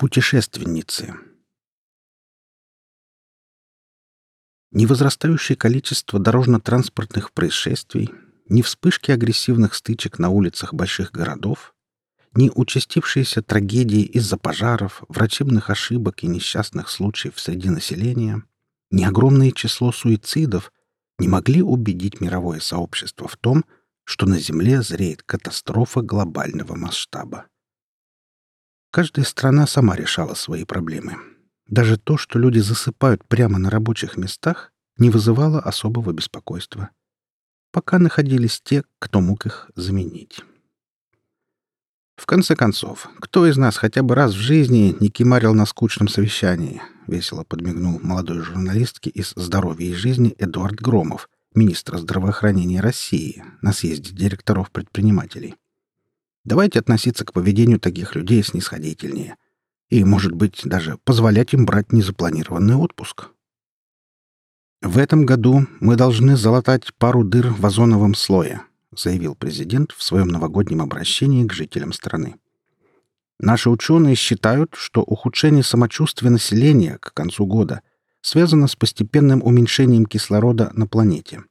Путешественницы. Ни возрастающее количество дорожно-транспортных происшествий, ни вспышки агрессивных стычек на улицах больших городов, ни участившиеся трагедии из-за пожаров, врачебных ошибок и несчастных случаев среди населения, ни огромное число суицидов не могли убедить мировое сообщество в том, что на Земле зреет катастрофа глобального масштаба. Каждая страна сама решала свои проблемы. Даже то, что люди засыпают прямо на рабочих местах, не вызывало особого беспокойства. Пока находились те, кто мог их заменить. В конце концов, кто из нас хотя бы раз в жизни не кемарил на скучном совещании? Весело подмигнул молодой журналистке из «Здоровья и жизни» Эдуард Громов, министра здравоохранения России, на съезде директоров предпринимателей. Давайте относиться к поведению таких людей снисходительнее. И, может быть, даже позволять им брать незапланированный отпуск. «В этом году мы должны залатать пару дыр в озоновом слое», заявил президент в своем новогоднем обращении к жителям страны. Наши ученые считают, что ухудшение самочувствия населения к концу года связано с постепенным уменьшением кислорода на планете.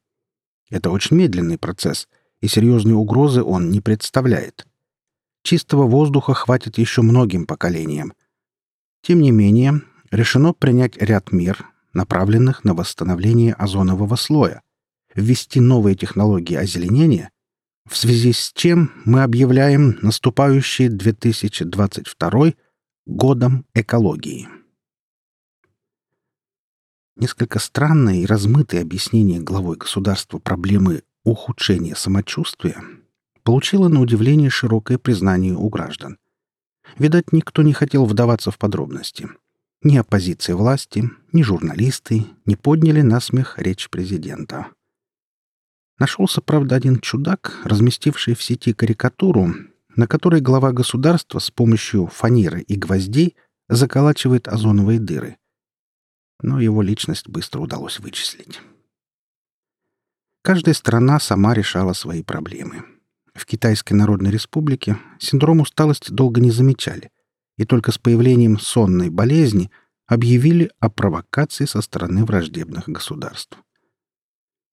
Это очень медленный процесс, и серьезной угрозы он не представляет. Чистого воздуха хватит еще многим поколениям. Тем не менее, решено принять ряд мер, направленных на восстановление озонового слоя, ввести новые технологии озеленения, в связи с чем мы объявляем наступающий 2022 годом экологии. Несколько странное и размытое объяснение главой государства проблемы ухудшения самочувствия получила на удивление широкое признание у граждан. Видать, никто не хотел вдаваться в подробности. Ни оппозиция власти, ни журналисты не подняли на смех речь президента. Нашелся, правда, один чудак, разместивший в сети карикатуру, на которой глава государства с помощью фанеры и гвоздей заколачивает озоновые дыры. Но его личность быстро удалось вычислить. Каждая страна сама решала свои проблемы. В Китайской Народной Республике синдром усталости долго не замечали, и только с появлением сонной болезни объявили о провокации со стороны враждебных государств.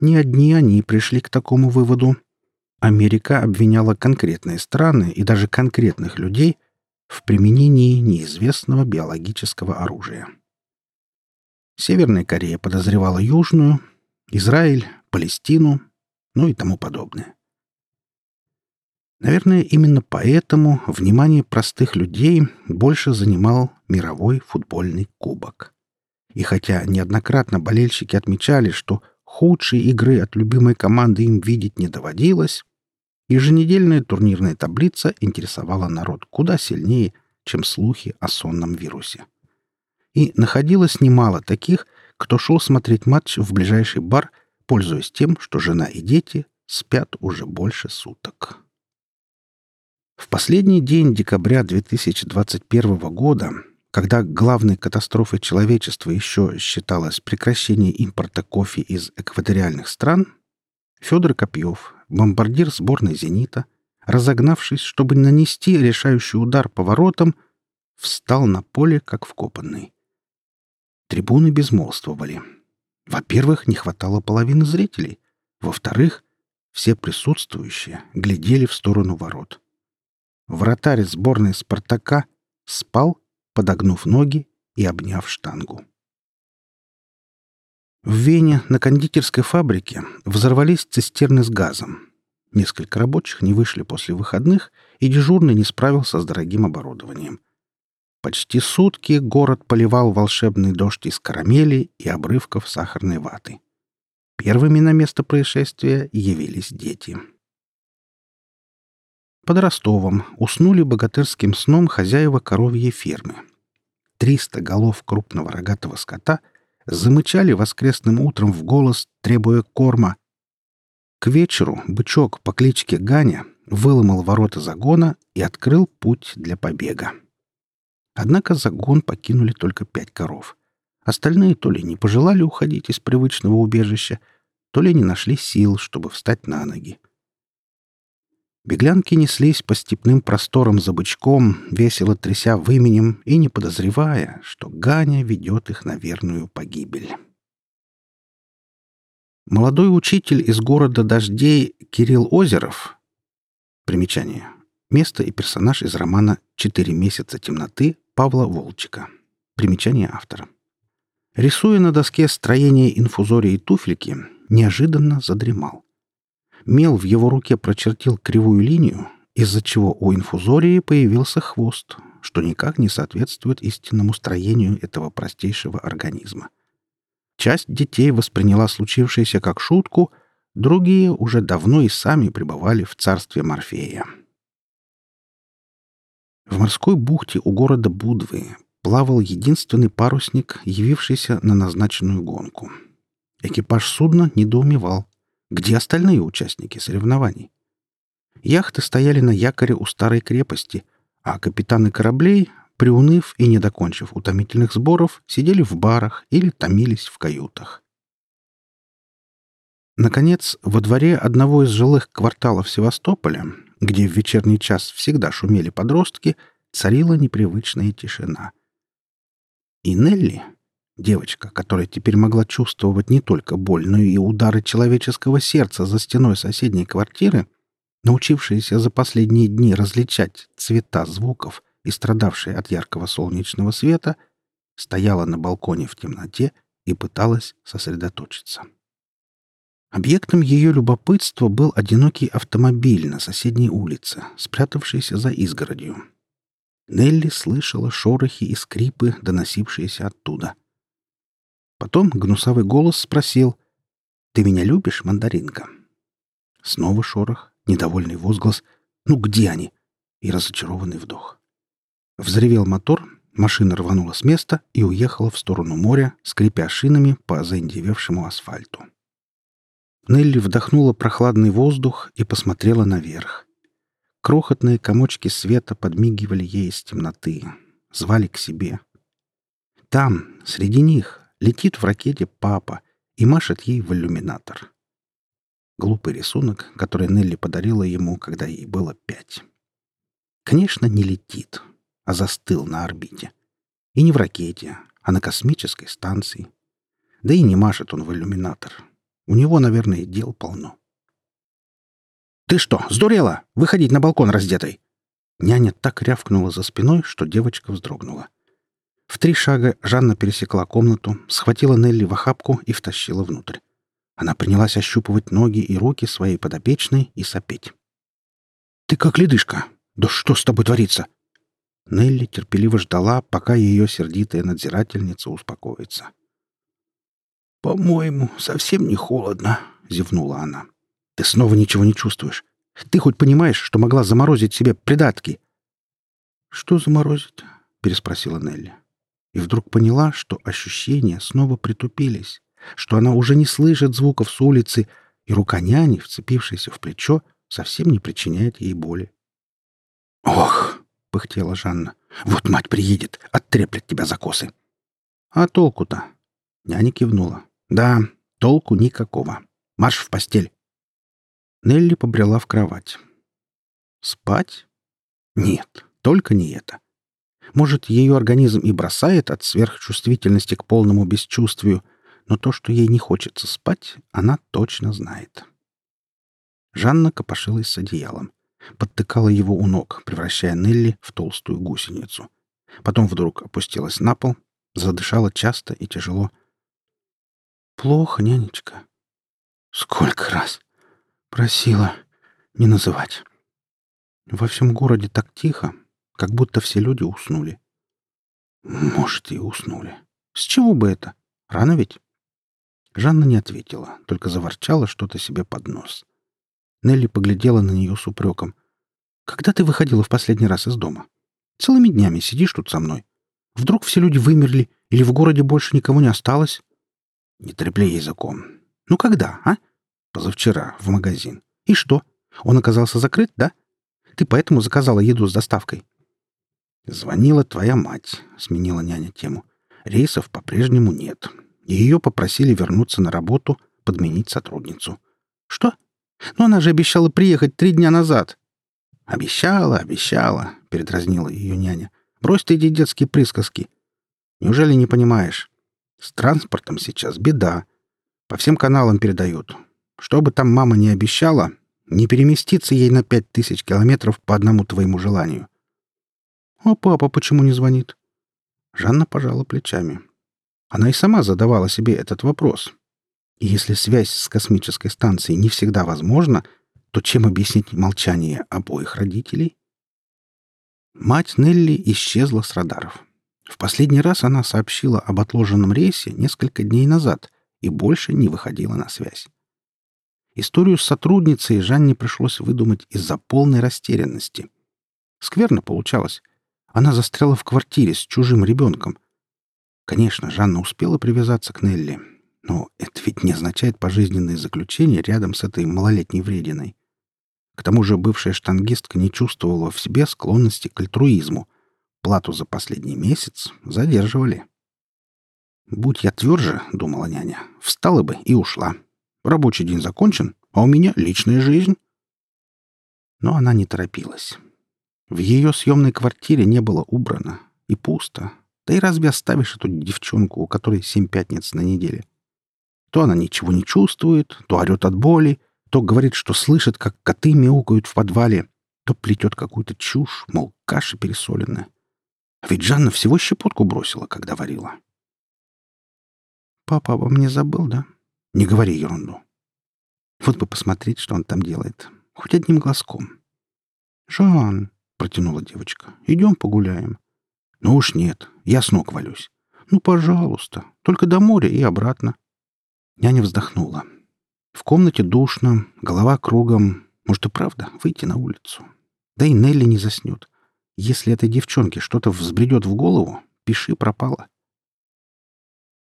Не одни они пришли к такому выводу. Америка обвиняла конкретные страны и даже конкретных людей в применении неизвестного биологического оружия. Северная Корея подозревала Южную, Израиль — Палестину, ну и тому подобное. Наверное, именно поэтому внимание простых людей больше занимал мировой футбольный кубок. И хотя неоднократно болельщики отмечали, что худшей игры от любимой команды им видеть не доводилось, еженедельная турнирная таблица интересовала народ куда сильнее, чем слухи о сонном вирусе. И находилось немало таких, кто шел смотреть матч в ближайший бар, пользуясь тем, что жена и дети спят уже больше суток. В последний день декабря 2021 года, когда главной катастрофой человечества еще считалось прекращение импорта кофе из экваториальных стран, Федор Копьев, бомбардир сборной «Зенита», разогнавшись, чтобы нанести решающий удар по воротам, встал на поле, как вкопанный. Трибуны безмолвствовали. Во-первых, не хватало половины зрителей. Во-вторых, все присутствующие глядели в сторону ворот. Вратарь сборной «Спартака» спал, подогнув ноги и обняв штангу. В Вене на кондитерской фабрике взорвались цистерны с газом. Несколько рабочих не вышли после выходных, и дежурный не справился с дорогим оборудованием. Почти сутки город поливал волшебный дождь из карамели и обрывков сахарной ваты. Первыми на место происшествия явились дети. Под Ростовом уснули богатырским сном хозяева коровьей фермы. Триста голов крупного рогатого скота замычали воскресным утром в голос, требуя корма. К вечеру бычок по кличке Ганя выломал ворота загона и открыл путь для побега. Однако загон покинули только пять коров. Остальные то ли не пожелали уходить из привычного убежища, то ли не нашли сил, чтобы встать на ноги. Беглянки неслись по степным просторам за бычком, весело тряся выменем и не подозревая, что Ганя ведет их на верную погибель. Молодой учитель из города Дождей Кирилл Озеров. Примечание. Место и персонаж из романа «Четыре месяца темноты» Павла Волчика. Примечание автора. Рисуя на доске строение инфузории туфельки, неожиданно задремал. Мел в его руке прочертил кривую линию, из-за чего у инфузории появился хвост, что никак не соответствует истинному строению этого простейшего организма. Часть детей восприняла случившееся как шутку, другие уже давно и сами пребывали в царстве Морфея. В морской бухте у города Будвы плавал единственный парусник, явившийся на назначенную гонку. Экипаж судна недоумевал. Где остальные участники соревнований? Яхты стояли на якоре у старой крепости, а капитаны кораблей, приуныв и не докончив утомительных сборов, сидели в барах или томились в каютах. Наконец, во дворе одного из жилых кварталов Севастополя, где в вечерний час всегда шумели подростки, царила непривычная тишина. И Нелли, Девочка, которая теперь могла чувствовать не только боль, но и удары человеческого сердца за стеной соседней квартиры, научившаяся за последние дни различать цвета звуков и страдавшая от яркого солнечного света, стояла на балконе в темноте и пыталась сосредоточиться. Объектом ее любопытства был одинокий автомобиль на соседней улице, спрятавшийся за изгородью. Нелли слышала шорохи и скрипы, доносившиеся оттуда — Потом гнусавый голос спросил «Ты меня любишь, мандаринка?» Снова шорох, недовольный возглас «Ну где они?» и разочарованный вдох. Взревел мотор, машина рванула с места и уехала в сторону моря, скрипя шинами по заиндевевшему асфальту. Нелли вдохнула прохладный воздух и посмотрела наверх. Крохотные комочки света подмигивали ей из темноты, звали к себе. Там, среди них, Летит в ракете папа и машет ей в иллюминатор. Глупый рисунок, который Нелли подарила ему, когда ей было пять. Конечно, не летит, а застыл на орбите. И не в ракете, а на космической станции. Да и не машет он в иллюминатор. У него, наверное, дел полно. «Ты что, сдурела? Выходить на балкон раздетой!» Няня так рявкнула за спиной, что девочка вздрогнула. В три шага Жанна пересекла комнату, схватила Нелли в охапку и втащила внутрь. Она принялась ощупывать ноги и руки своей подопечной и сопеть. «Ты как ледышка! Да что с тобой творится?» Нелли терпеливо ждала, пока ее сердитая надзирательница успокоится. «По-моему, совсем не холодно», — зевнула она. «Ты снова ничего не чувствуешь. Ты хоть понимаешь, что могла заморозить себе придатки?» «Что заморозить?» — переспросила Нелли и вдруг поняла, что ощущения снова притупились, что она уже не слышит звуков с улицы, и рука няни, вцепившаяся в плечо, совсем не причиняет ей боли. «Ох!» — пыхтела Жанна. «Вот мать приедет, оттреплет тебя за косы!» «А толку-то?» — няня кивнула. «Да, толку никакого. Марш в постель!» Нелли побрела в кровать. «Спать? Нет, только не это. Может, ее организм и бросает от сверхчувствительности к полному бесчувствию, но то, что ей не хочется спать, она точно знает. Жанна копошилась с одеялом, подтыкала его у ног, превращая Нелли в толстую гусеницу. Потом вдруг опустилась на пол, задышала часто и тяжело. «Плохо, нянечка. Сколько раз просила не называть. Во всем городе так тихо, как будто все люди уснули. Может, и уснули. С чего бы это? Рано ведь? Жанна не ответила, только заворчала что-то себе под нос. Нелли поглядела на нее с упреком. «Когда ты выходила в последний раз из дома? Целыми днями сидишь тут со мной. Вдруг все люди вымерли, или в городе больше никого не осталось?» «Не трепли языком. Ну когда, а?» «Позавчера, в магазин. И что? Он оказался закрыт, да? Ты поэтому заказала еду с доставкой?» «Звонила твоя мать», — сменила няня тему. «Рейсов по-прежнему нет. Ее попросили вернуться на работу, подменить сотрудницу». «Что? Но она же обещала приехать три дня назад». «Обещала, обещала», — передразнила ее няня. «Брось ты эти детские присказки. Неужели не понимаешь? С транспортом сейчас беда. По всем каналам передают. Что бы там мама не обещала, не переместиться ей на пять тысяч километров по одному твоему желанию. А папа почему не звонит? Жанна пожала плечами. Она и сама задавала себе этот вопрос. И если связь с космической станцией не всегда возможна, то чем объяснить молчание обоих родителей? Мать Нелли исчезла с радаров. В последний раз она сообщила об отложенном рейсе несколько дней назад и больше не выходила на связь. Историю с сотрудницей Жанне пришлось выдумать из-за полной растерянности. Скверно получалось. Она застряла в квартире с чужим ребенком. Конечно, Жанна успела привязаться к Нелли, но это ведь не означает пожизненное заключение рядом с этой малолетней врединой. К тому же бывшая штангистка не чувствовала в себе склонности к альтруизму. Плату за последний месяц задерживали. «Будь я тверже», — думала няня, — «встала бы и ушла. Рабочий день закончен, а у меня личная жизнь». Но она не торопилась. В ее съемной квартире не было убрано и пусто. Да и разве оставишь эту девчонку, у которой семь пятниц на неделе? То она ничего не чувствует, то орет от боли, то говорит, что слышит, как коты мяукают в подвале, то плетет какую-то чушь, мол, каша пересоленная. А ведь Жанна всего щепотку бросила, когда варила. «Папа обо мне забыл, да?» Не говори ерунду. Вот бы посмотреть, что он там делает. Хоть одним глазком. «Жан», — протянула девочка, — «идем погуляем». «Ну уж нет, я с ног валюсь». «Ну, пожалуйста, только до моря и обратно». Няня вздохнула. В комнате душно, голова кругом. Может и правда выйти на улицу. Да и Нелли не заснет. Если этой девчонке что-то взбредет в голову, пиши пропало.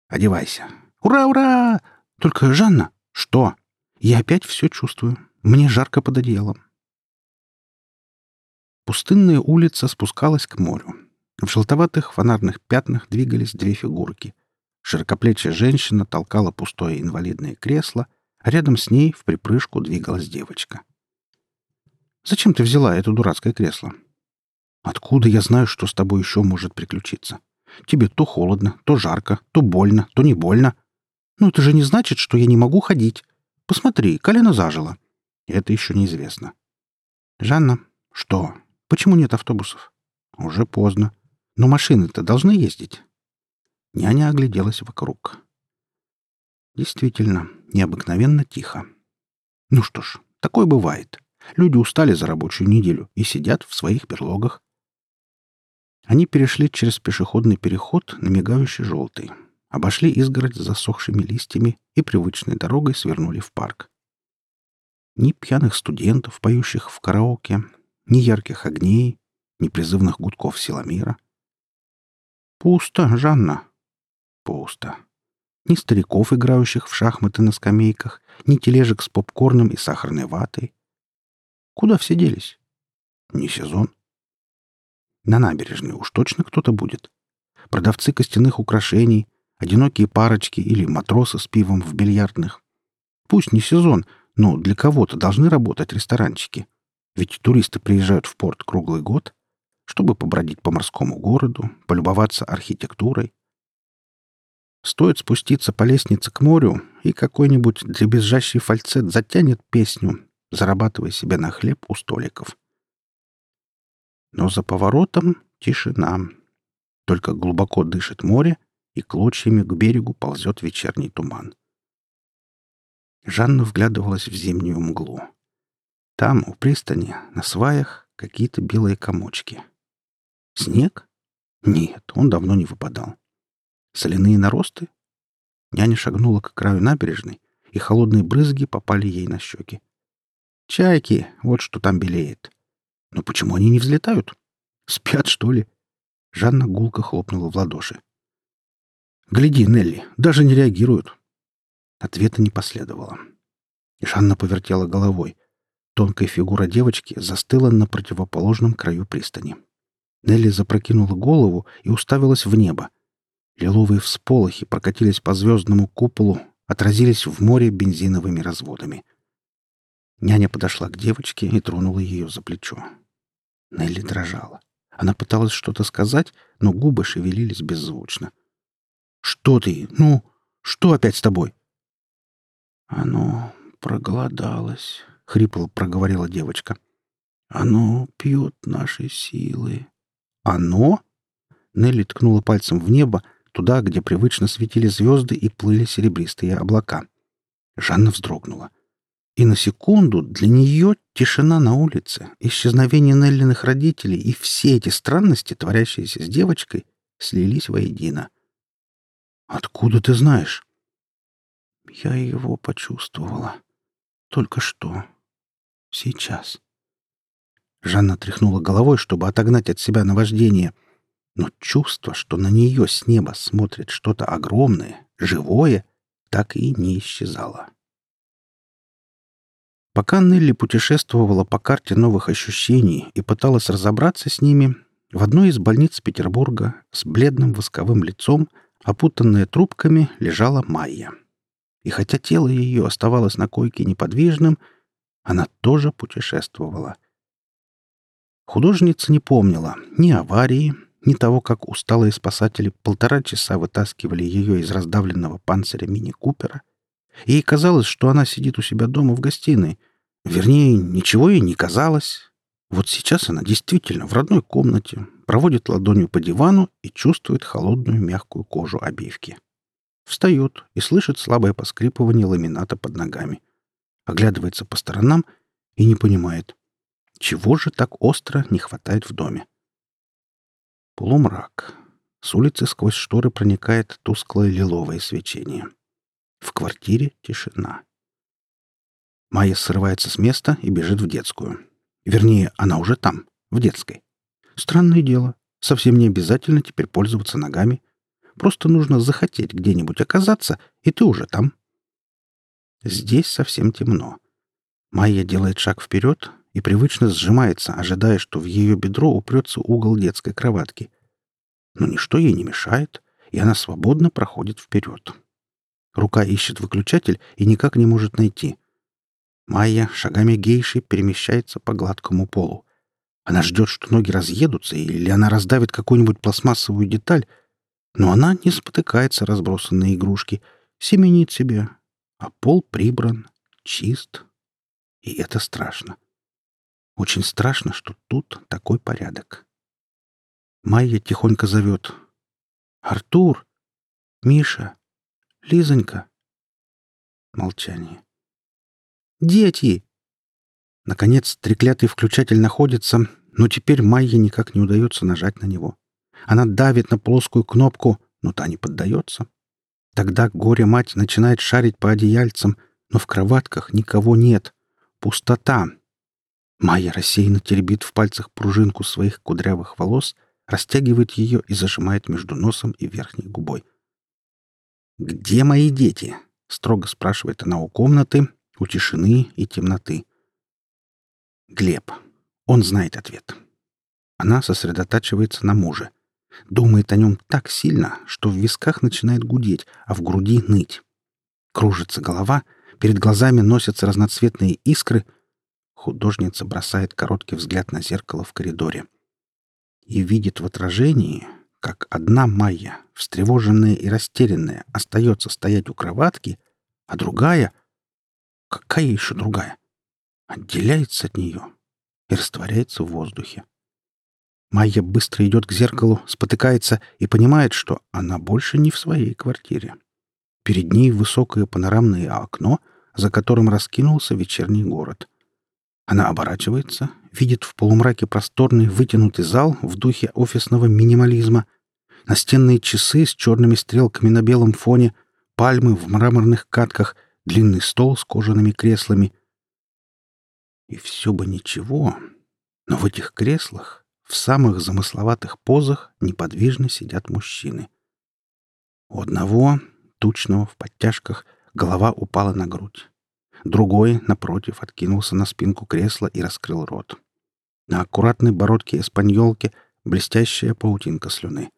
«Одевайся». «Ура, ура!» Только, Жанна, что? Я опять все чувствую. Мне жарко под одеялом. Пустынная улица спускалась к морю. В желтоватых фонарных пятнах двигались две фигурки. Широкоплечья женщина толкала пустое инвалидное кресло, а рядом с ней в припрыжку двигалась девочка. «Зачем ты взяла это дурацкое кресло?» «Откуда я знаю, что с тобой еще может приключиться? Тебе то холодно, то жарко, то больно, то не больно. «Ну, это же не значит, что я не могу ходить. Посмотри, колено зажило». «Это еще неизвестно». «Жанна, что? Почему нет автобусов?» «Уже поздно. Но машины-то должны ездить». Няня огляделась вокруг. Действительно, необыкновенно тихо. Ну что ж, такое бывает. Люди устали за рабочую неделю и сидят в своих берлогах. Они перешли через пешеходный переход на мигающий желтый обошли изгородь с засохшими листьями и привычной дорогой свернули в парк. Ни пьяных студентов, поющих в караоке, ни ярких огней, ни призывных гудков силомира. Пусто, Жанна. Пусто. Ни стариков, играющих в шахматы на скамейках, ни тележек с попкорном и сахарной ватой. Куда все делись? Не сезон. На набережной уж точно кто-то будет. Продавцы костяных украшений, одинокие парочки или матросы с пивом в бильярдных. Пусть не сезон, но для кого-то должны работать ресторанчики. Ведь туристы приезжают в порт круглый год, чтобы побродить по морскому городу, полюбоваться архитектурой. Стоит спуститься по лестнице к морю, и какой-нибудь дребезжащий фальцет затянет песню, зарабатывая себе на хлеб у столиков. Но за поворотом тишина. Только глубоко дышит море, и клочьями к берегу ползет вечерний туман. Жанна вглядывалась в зимнюю мглу. Там, у пристани, на сваях, какие-то белые комочки. Снег? Нет, он давно не выпадал. Соляные наросты? Няня шагнула к краю набережной, и холодные брызги попали ей на щеки. Чайки, вот что там белеет. Но почему они не взлетают? Спят, что ли? Жанна гулко хлопнула в ладоши. «Гляди, Нелли, даже не реагируют». Ответа не последовало. Жанна повертела головой. Тонкая фигура девочки застыла на противоположном краю пристани. Нелли запрокинула голову и уставилась в небо. Лиловые всполохи прокатились по звездному куполу, отразились в море бензиновыми разводами. Няня подошла к девочке и тронула ее за плечо. Нелли дрожала. Она пыталась что-то сказать, но губы шевелились беззвучно. «Что ты? Ну, что опять с тобой?» «Оно проголодалось», — хрипло проговорила девочка. «Оно пьет наши силы». «Оно?» Нелли ткнула пальцем в небо, туда, где привычно светили звезды и плыли серебристые облака. Жанна вздрогнула. И на секунду для нее тишина на улице, исчезновение Неллиных родителей и все эти странности, творящиеся с девочкой, слились воедино. «Откуда ты знаешь?» «Я его почувствовала. Только что. Сейчас». Жанна тряхнула головой, чтобы отогнать от себя наваждение. Но чувство, что на нее с неба смотрит что-то огромное, живое, так и не исчезало. Пока Нелли путешествовала по карте новых ощущений и пыталась разобраться с ними, в одной из больниц Петербурга с бледным восковым лицом, опутанная трубками, лежала Майя. И хотя тело ее оставалось на койке неподвижным, она тоже путешествовала. Художница не помнила ни аварии, ни того, как усталые спасатели полтора часа вытаскивали ее из раздавленного панциря мини-купера — Ей казалось, что она сидит у себя дома в гостиной. Вернее, ничего ей не казалось. Вот сейчас она действительно в родной комнате, проводит ладонью по дивану и чувствует холодную мягкую кожу обивки. Встает и слышит слабое поскрипывание ламината под ногами. Оглядывается по сторонам и не понимает, чего же так остро не хватает в доме. Полумрак. С улицы сквозь шторы проникает тусклое лиловое свечение. В квартире тишина. Майя срывается с места и бежит в детскую. Вернее, она уже там, в детской. Странное дело. Совсем не обязательно теперь пользоваться ногами. Просто нужно захотеть где-нибудь оказаться, и ты уже там. Здесь совсем темно. Майя делает шаг вперед и привычно сжимается, ожидая, что в ее бедро упрется угол детской кроватки. Но ничто ей не мешает, и она свободно проходит вперед. Рука ищет выключатель и никак не может найти. Майя шагами гейши перемещается по гладкому полу. Она ждет, что ноги разъедутся или она раздавит какую-нибудь пластмассовую деталь, но она не спотыкается разбросанные игрушки, семенит себе, а пол прибран, чист. И это страшно. Очень страшно, что тут такой порядок. Майя тихонько зовет. «Артур! Миша! Лизонька!» Молчание. «Дети!» Наконец, треклятый включатель находится, но теперь Майе никак не удается нажать на него. Она давит на плоскую кнопку, но та не поддается. Тогда горе-мать начинает шарить по одеяльцам, но в кроватках никого нет. Пустота. Майя рассеянно теребит в пальцах пружинку своих кудрявых волос, растягивает ее и зажимает между носом и верхней губой. «Где мои дети?» — строго спрашивает она у комнаты, у тишины и темноты. Глеб. Он знает ответ. Она сосредотачивается на муже. Думает о нем так сильно, что в висках начинает гудеть, а в груди ныть. Кружится голова, перед глазами носятся разноцветные искры. Художница бросает короткий взгляд на зеркало в коридоре. И видит в отражении как одна Майя, встревоженная и растерянная, остается стоять у кроватки, а другая... Какая еще другая? Отделяется от нее и растворяется в воздухе. Майя быстро идет к зеркалу, спотыкается и понимает, что она больше не в своей квартире. Перед ней высокое панорамное окно, за которым раскинулся вечерний город. Она оборачивается, видит в полумраке просторный вытянутый зал в духе офисного минимализма, настенные часы с черными стрелками на белом фоне, пальмы в мраморных катках, длинный стол с кожаными креслами. И все бы ничего, но в этих креслах, в самых замысловатых позах, неподвижно сидят мужчины. У одного, тучного, в подтяжках, голова упала на грудь. Другой, напротив, откинулся на спинку кресла и раскрыл рот. На аккуратной бородке эспаньолки блестящая паутинка слюны.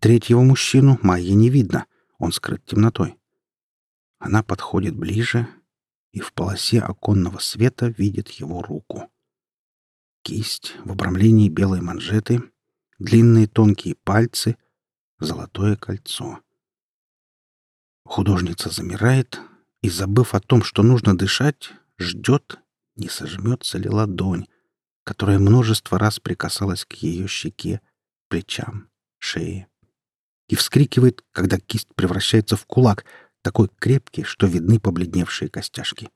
Третьего мужчину Майе не видно, он скрыт темнотой. Она подходит ближе и в полосе оконного света видит его руку. Кисть в обрамлении белой манжеты, длинные тонкие пальцы, золотое кольцо. Художница замирает и, забыв о том, что нужно дышать, ждет, не сожмется ли ладонь, которая множество раз прикасалась к ее щеке, плечам, шее. И вскрикивает, когда кисть превращается в кулак, такой крепкий, что видны побледневшие костяшки.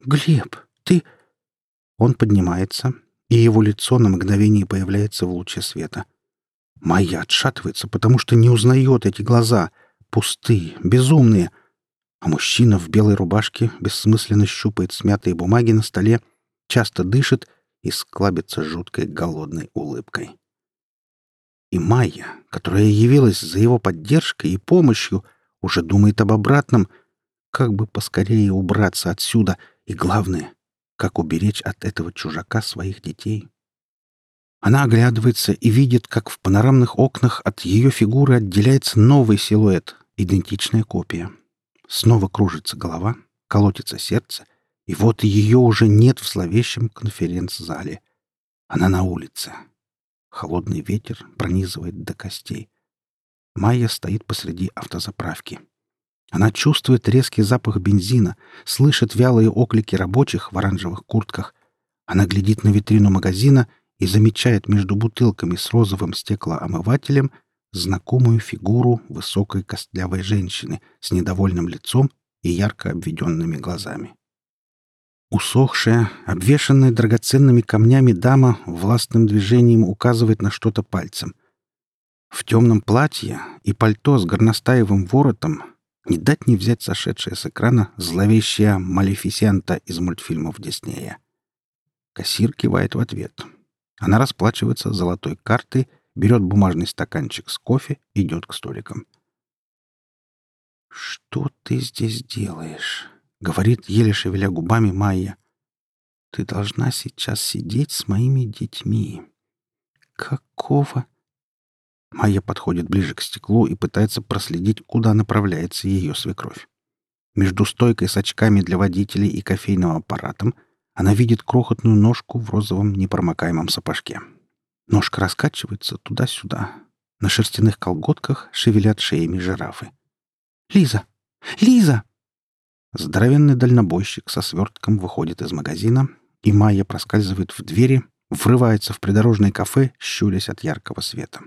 «Глеб, ты...» Он поднимается, и его лицо на мгновение появляется в луче света. Майя отшатывается, потому что не узнает эти глаза, пустые, безумные. А мужчина в белой рубашке бессмысленно щупает смятые бумаги на столе, часто дышит и склабится жуткой голодной улыбкой. И Майя, которая явилась за его поддержкой и помощью, уже думает об обратном, как бы поскорее убраться отсюда и, главное, как уберечь от этого чужака своих детей. Она оглядывается и видит, как в панорамных окнах от ее фигуры отделяется новый силуэт, идентичная копия. Снова кружится голова, колотится сердце, и вот ее уже нет в зловещем конференц-зале. Она на улице. Холодный ветер пронизывает до костей. Майя стоит посреди автозаправки. Она чувствует резкий запах бензина, слышит вялые оклики рабочих в оранжевых куртках. Она глядит на витрину магазина и замечает между бутылками с розовым стеклоомывателем знакомую фигуру высокой костлявой женщины с недовольным лицом и ярко обведенными глазами. Усохшая, обвешанная драгоценными камнями дама властным движением указывает на что-то пальцем. В темном платье и пальто с горностаевым воротом не дать не взять сошедшая с экрана зловещая Малефисента из мультфильмов Диснея. Кассир кивает в ответ. Она расплачивается золотой картой, берет бумажный стаканчик с кофе, идет к столикам. «Что ты здесь делаешь?» — говорит, еле шевеля губами Майя. «Ты должна сейчас сидеть с моими детьми». «Какого?» Майя подходит ближе к стеклу и пытается проследить, куда направляется ее свекровь. Между стойкой с очками для водителей и кофейным аппаратом она видит крохотную ножку в розовом непромокаемом сапожке. Ножка раскачивается туда-сюда. На шерстяных колготках шевелят шеями жирафы. «Лиза! Лиза!» Здоровенный дальнобойщик со свертком выходит из магазина, и Майя проскальзывает в двери, врывается в придорожное кафе, щурясь от яркого света.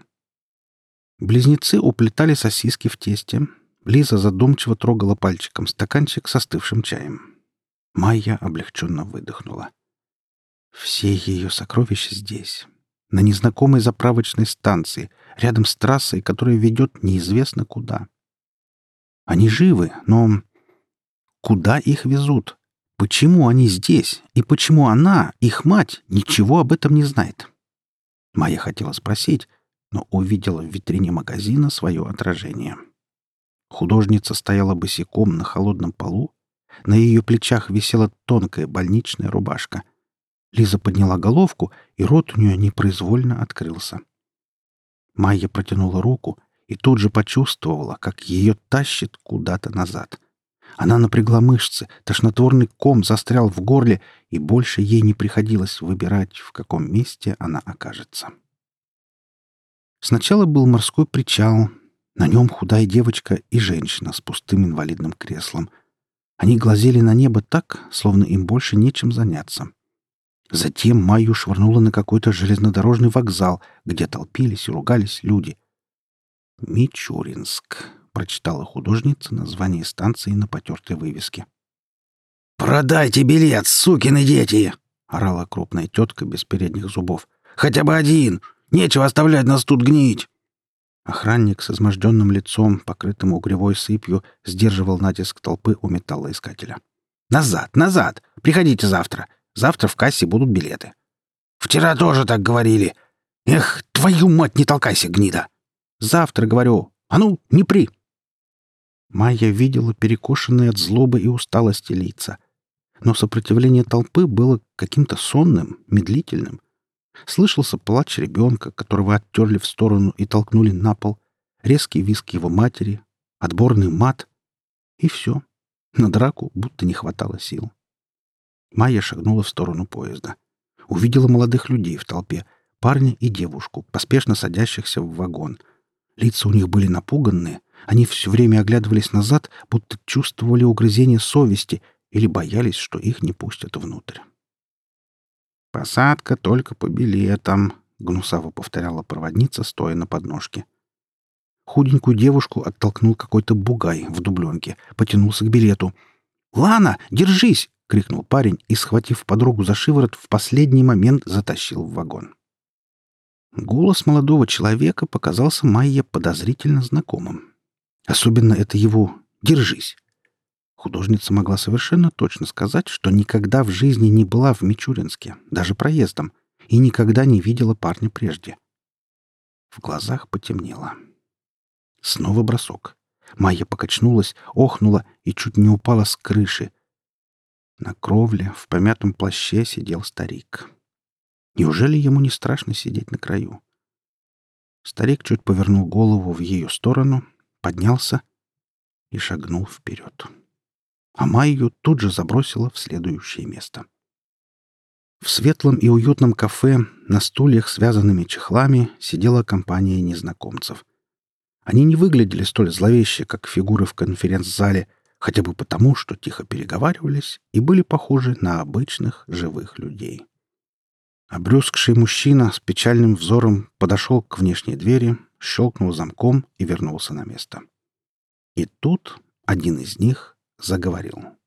Близнецы уплетали сосиски в тесте. Лиза задумчиво трогала пальчиком стаканчик с остывшим чаем. Майя облегченно выдохнула. Все ее сокровища здесь, на незнакомой заправочной станции, рядом с трассой, которая ведет неизвестно куда. Они живы, но куда их везут? Почему они здесь? И почему она, их мать, ничего об этом не знает? Майя хотела спросить, но увидела в витрине магазина свое отражение. Художница стояла босиком на холодном полу, на ее плечах висела тонкая больничная рубашка. Лиза подняла головку, и рот у нее непроизвольно открылся. Майя протянула руку и тут же почувствовала, как ее тащит куда-то назад. Она напрягла мышцы, тошнотворный ком застрял в горле, и больше ей не приходилось выбирать, в каком месте она окажется. Сначала был морской причал. На нем худая девочка и женщина с пустым инвалидным креслом. Они глазели на небо так, словно им больше нечем заняться. Затем Майю швырнула на какой-то железнодорожный вокзал, где толпились и ругались люди. «Мичуринск», — прочитала художница название станции на потертой вывеске. «Продайте билет, сукины дети!» — орала крупная тетка без передних зубов. «Хотя бы один! Нечего оставлять нас тут гнить!» Охранник с изможденным лицом, покрытым угревой сыпью, сдерживал натиск толпы у металлоискателя. «Назад, назад! Приходите завтра. Завтра в кассе будут билеты». «Вчера тоже так говорили. Эх, твою мать, не толкайся, гнида!» «Завтра, говорю. А ну, не при!» Майя видела перекошенные от злобы и усталости лица. Но сопротивление толпы было каким-то сонным, медлительным — Слышался плач ребенка, которого оттерли в сторону и толкнули на пол, резкий виск его матери, отборный мат. И все. На драку будто не хватало сил. Майя шагнула в сторону поезда. увидела молодых людей в толпе, парня и девушку, поспешно садящихся в вагон. Лица у них были напуганные, они все время оглядывались назад, будто чувствовали угрызение совести или боялись, что их не пустят внутрь. «Посадка только по билетам», — гнусаво повторяла проводница, стоя на подножке. Худенькую девушку оттолкнул какой-то бугай в дубленке, потянулся к билету. «Лана, держись!» — крикнул парень и, схватив подругу за шиворот, в последний момент затащил в вагон. Голос молодого человека показался Майе подозрительно знакомым. Особенно это его «держись». Художница могла совершенно точно сказать, что никогда в жизни не была в Мичуринске, даже проездом, и никогда не видела парня прежде. В глазах потемнело. Снова бросок. Майя покачнулась, охнула и чуть не упала с крыши. На кровле в помятом плаще сидел старик. Неужели ему не страшно сидеть на краю? Старик чуть повернул голову в ее сторону, поднялся и шагнул вперед. А Майю тут же забросила в следующее место. В светлом и уютном кафе на стульях, связанными чехлами, сидела компания незнакомцев. Они не выглядели столь зловеще, как фигуры в конференц-зале, хотя бы потому, что тихо переговаривались и были похожи на обычных живых людей. Обрюзгший мужчина с печальным взором подошел к внешней двери, щелкнул замком и вернулся на место. И тут один из них заговорил.